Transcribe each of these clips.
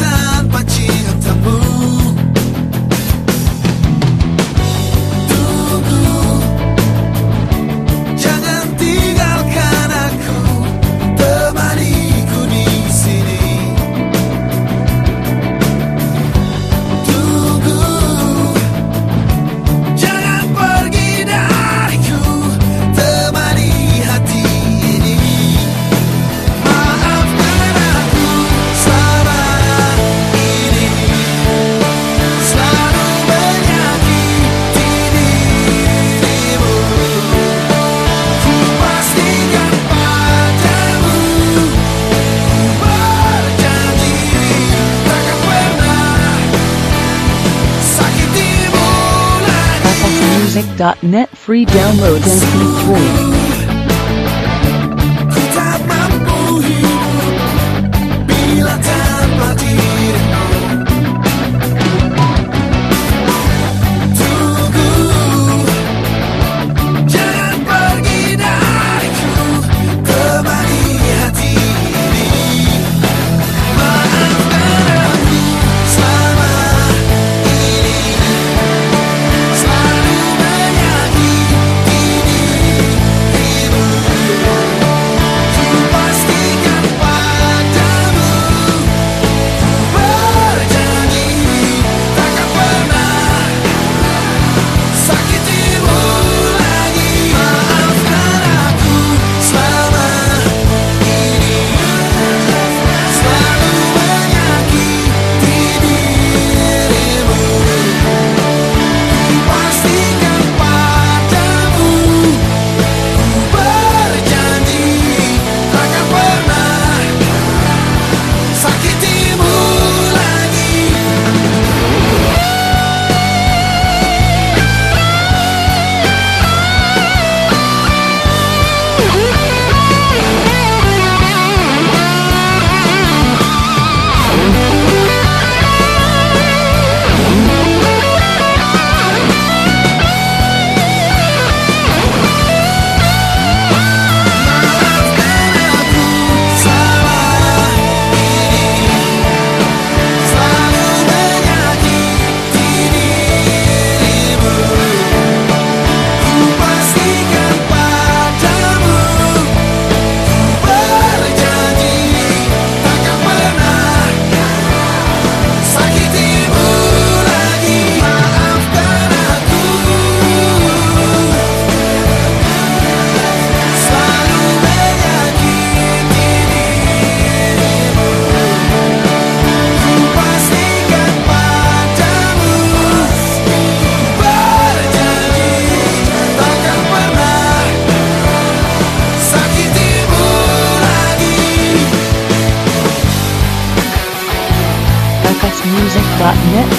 Manhattan, but Takasmusic.net free download MP3.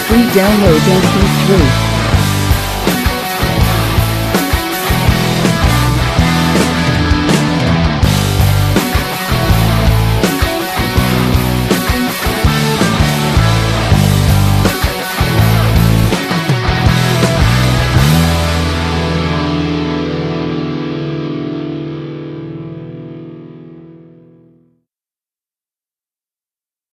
Free download MP3.